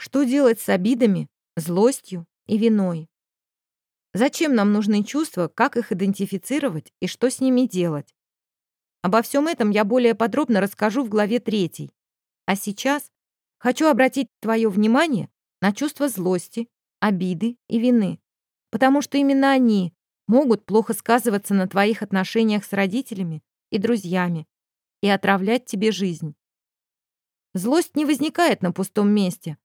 Что делать с обидами, злостью и виной? Зачем нам нужны чувства, как их идентифицировать и что с ними делать? Обо всем этом я более подробно расскажу в главе 3. А сейчас хочу обратить твое внимание на чувства злости, обиды и вины, потому что именно они могут плохо сказываться на твоих отношениях с родителями и друзьями и отравлять тебе жизнь. Злость не возникает на пустом месте.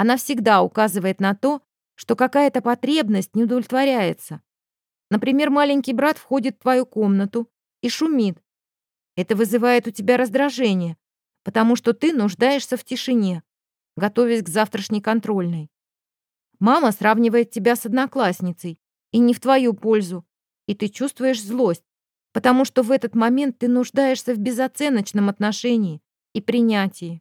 Она всегда указывает на то, что какая-то потребность не удовлетворяется. Например, маленький брат входит в твою комнату и шумит. Это вызывает у тебя раздражение, потому что ты нуждаешься в тишине, готовясь к завтрашней контрольной. Мама сравнивает тебя с одноклассницей, и не в твою пользу, и ты чувствуешь злость, потому что в этот момент ты нуждаешься в безоценочном отношении и принятии.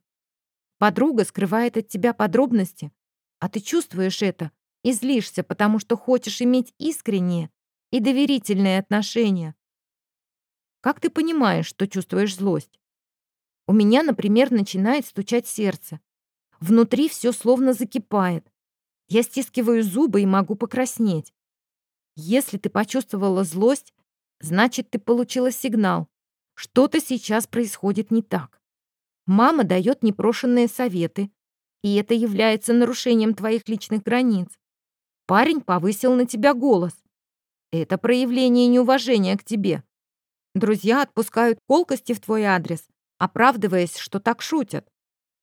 Подруга скрывает от тебя подробности, а ты чувствуешь это и злишься, потому что хочешь иметь искренние и доверительные отношения. Как ты понимаешь, что чувствуешь злость? У меня, например, начинает стучать сердце. Внутри все словно закипает. Я стискиваю зубы и могу покраснеть. Если ты почувствовала злость, значит, ты получила сигнал. Что-то сейчас происходит не так. Мама дает непрошенные советы, и это является нарушением твоих личных границ. Парень повысил на тебя голос. Это проявление неуважения к тебе. Друзья отпускают колкости в твой адрес, оправдываясь, что так шутят.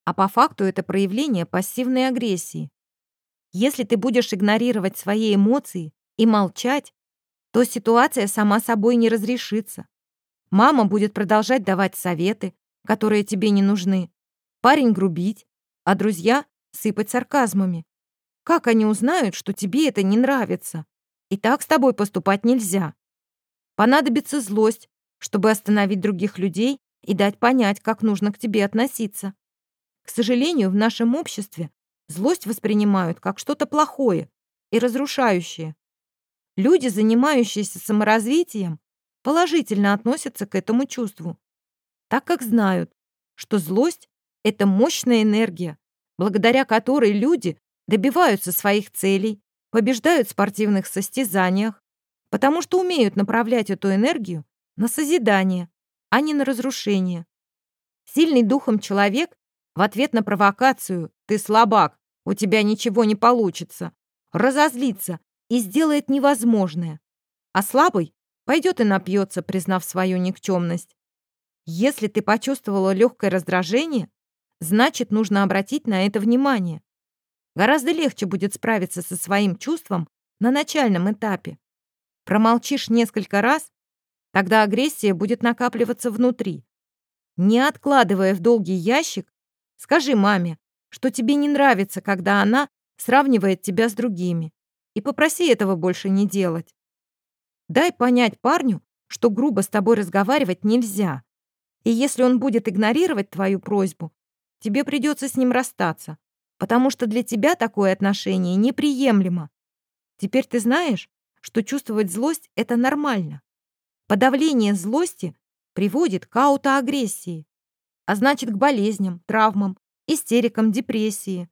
А по факту это проявление пассивной агрессии. Если ты будешь игнорировать свои эмоции и молчать, то ситуация сама собой не разрешится. Мама будет продолжать давать советы, которые тебе не нужны, парень грубить, а друзья сыпать сарказмами. Как они узнают, что тебе это не нравится? И так с тобой поступать нельзя. Понадобится злость, чтобы остановить других людей и дать понять, как нужно к тебе относиться. К сожалению, в нашем обществе злость воспринимают как что-то плохое и разрушающее. Люди, занимающиеся саморазвитием, положительно относятся к этому чувству, так как знают, что злость — это мощная энергия, благодаря которой люди добиваются своих целей, побеждают в спортивных состязаниях, потому что умеют направлять эту энергию на созидание, а не на разрушение. Сильный духом человек в ответ на провокацию «ты слабак, у тебя ничего не получится», разозлится и сделает невозможное, а слабый пойдет и напьется, признав свою никчемность. Если ты почувствовала легкое раздражение, значит, нужно обратить на это внимание. Гораздо легче будет справиться со своим чувством на начальном этапе. Промолчишь несколько раз, тогда агрессия будет накапливаться внутри. Не откладывая в долгий ящик, скажи маме, что тебе не нравится, когда она сравнивает тебя с другими и попроси этого больше не делать. Дай понять парню, что грубо с тобой разговаривать нельзя. И если он будет игнорировать твою просьбу, тебе придется с ним расстаться, потому что для тебя такое отношение неприемлемо. Теперь ты знаешь, что чувствовать злость — это нормально. Подавление злости приводит к аутоагрессии, а значит к болезням, травмам, истерикам, депрессии.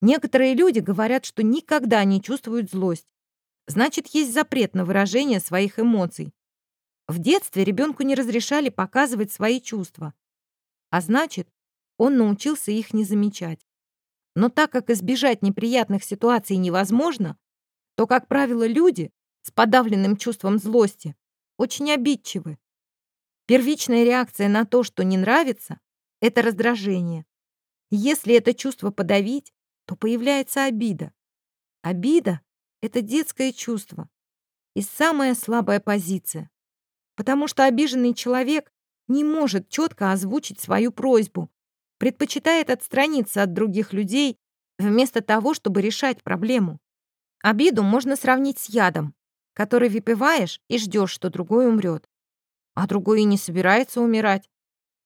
Некоторые люди говорят, что никогда не чувствуют злость. Значит, есть запрет на выражение своих эмоций. В детстве ребенку не разрешали показывать свои чувства. А значит, он научился их не замечать. Но так как избежать неприятных ситуаций невозможно, то, как правило, люди с подавленным чувством злости очень обидчивы. Первичная реакция на то, что не нравится, это раздражение. Если это чувство подавить, то появляется обида. Обида — это детское чувство и самая слабая позиция, потому что обиженный человек не может четко озвучить свою просьбу, предпочитает отстраниться от других людей вместо того, чтобы решать проблему. Обиду можно сравнить с ядом, который выпиваешь и ждешь, что другой умрет. А другой и не собирается умирать.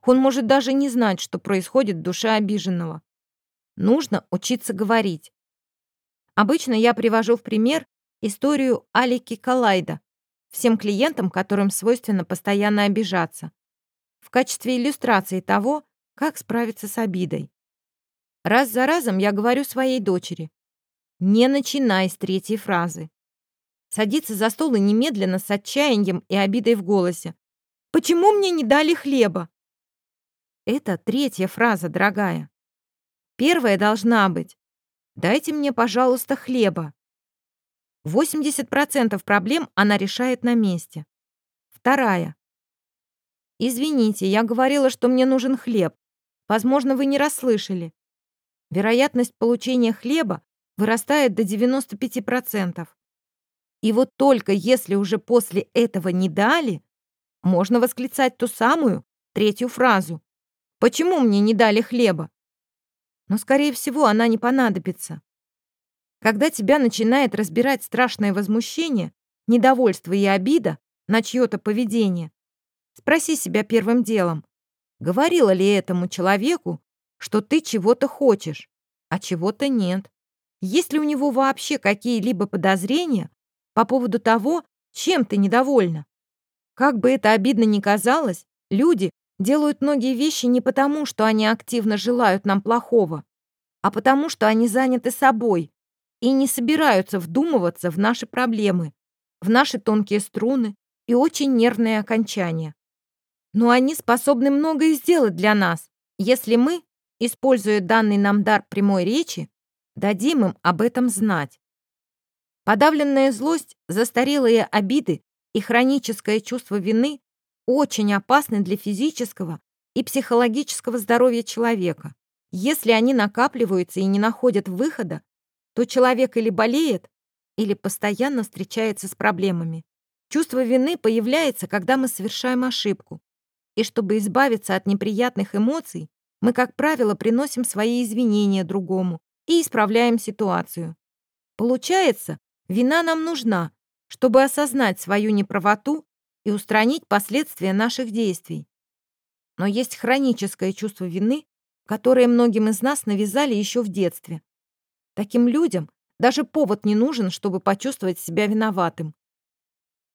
Он может даже не знать, что происходит в душе обиженного. Нужно учиться говорить. Обычно я привожу в пример историю Алики Калайда всем клиентам, которым свойственно постоянно обижаться, в качестве иллюстрации того, как справиться с обидой. Раз за разом я говорю своей дочери. Не начинай с третьей фразы. Садится за стол и немедленно с отчаянием и обидой в голосе. «Почему мне не дали хлеба?» Это третья фраза, дорогая. Первая должна быть «Дайте мне, пожалуйста, хлеба». 80% проблем она решает на месте. Вторая. «Извините, я говорила, что мне нужен хлеб. Возможно, вы не расслышали. Вероятность получения хлеба вырастает до 95%. И вот только если уже после этого не дали, можно восклицать ту самую третью фразу. «Почему мне не дали хлеба?» Но, скорее всего, она не понадобится. Когда тебя начинает разбирать страшное возмущение, недовольство и обида на чье-то поведение, спроси себя первым делом, говорила ли этому человеку, что ты чего-то хочешь, а чего-то нет. Есть ли у него вообще какие-либо подозрения по поводу того, чем ты недовольна? Как бы это обидно ни казалось, люди делают многие вещи не потому, что они активно желают нам плохого, а потому, что они заняты собой и не собираются вдумываться в наши проблемы, в наши тонкие струны и очень нервные окончания. Но они способны многое сделать для нас, если мы, используя данный нам дар прямой речи, дадим им об этом знать. Подавленная злость, застарелые обиды и хроническое чувство вины очень опасны для физического и психологического здоровья человека. Если они накапливаются и не находят выхода, то человек или болеет, или постоянно встречается с проблемами. Чувство вины появляется, когда мы совершаем ошибку. И чтобы избавиться от неприятных эмоций, мы, как правило, приносим свои извинения другому и исправляем ситуацию. Получается, вина нам нужна, чтобы осознать свою неправоту и устранить последствия наших действий. Но есть хроническое чувство вины, которое многим из нас навязали еще в детстве. Таким людям даже повод не нужен, чтобы почувствовать себя виноватым.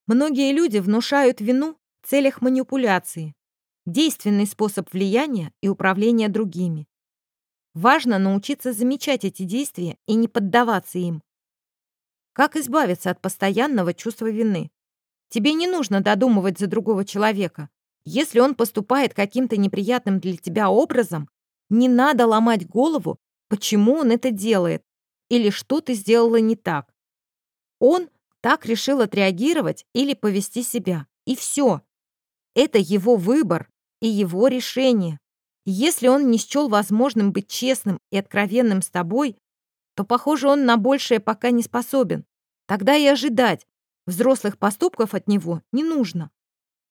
Многие люди внушают вину в целях манипуляции, действенный способ влияния и управления другими. Важно научиться замечать эти действия и не поддаваться им. Как избавиться от постоянного чувства вины? Тебе не нужно додумывать за другого человека. Если он поступает каким-то неприятным для тебя образом, не надо ломать голову, почему он это делает или что ты сделала не так. Он так решил отреагировать или повести себя. И все. Это его выбор и его решение. Если он не счел возможным быть честным и откровенным с тобой, то, похоже, он на большее пока не способен. Тогда и ожидать взрослых поступков от него не нужно.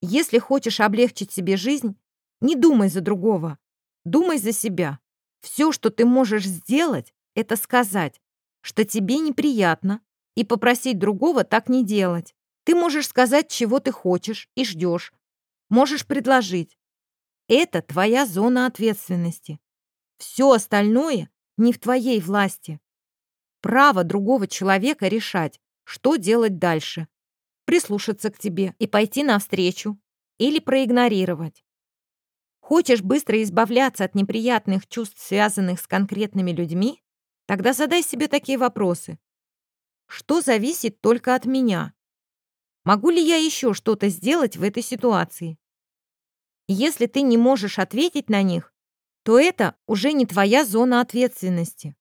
Если хочешь облегчить себе жизнь, не думай за другого, думай за себя. Все, что ты можешь сделать, это сказать, что тебе неприятно, и попросить другого так не делать. Ты можешь сказать, чего ты хочешь и ждешь. Можешь предложить. Это твоя зона ответственности. Все остальное не в твоей власти. Право другого человека решать, что делать дальше. Прислушаться к тебе и пойти навстречу. Или проигнорировать. Хочешь быстро избавляться от неприятных чувств, связанных с конкретными людьми? Тогда задай себе такие вопросы. Что зависит только от меня? Могу ли я еще что-то сделать в этой ситуации? Если ты не можешь ответить на них, то это уже не твоя зона ответственности.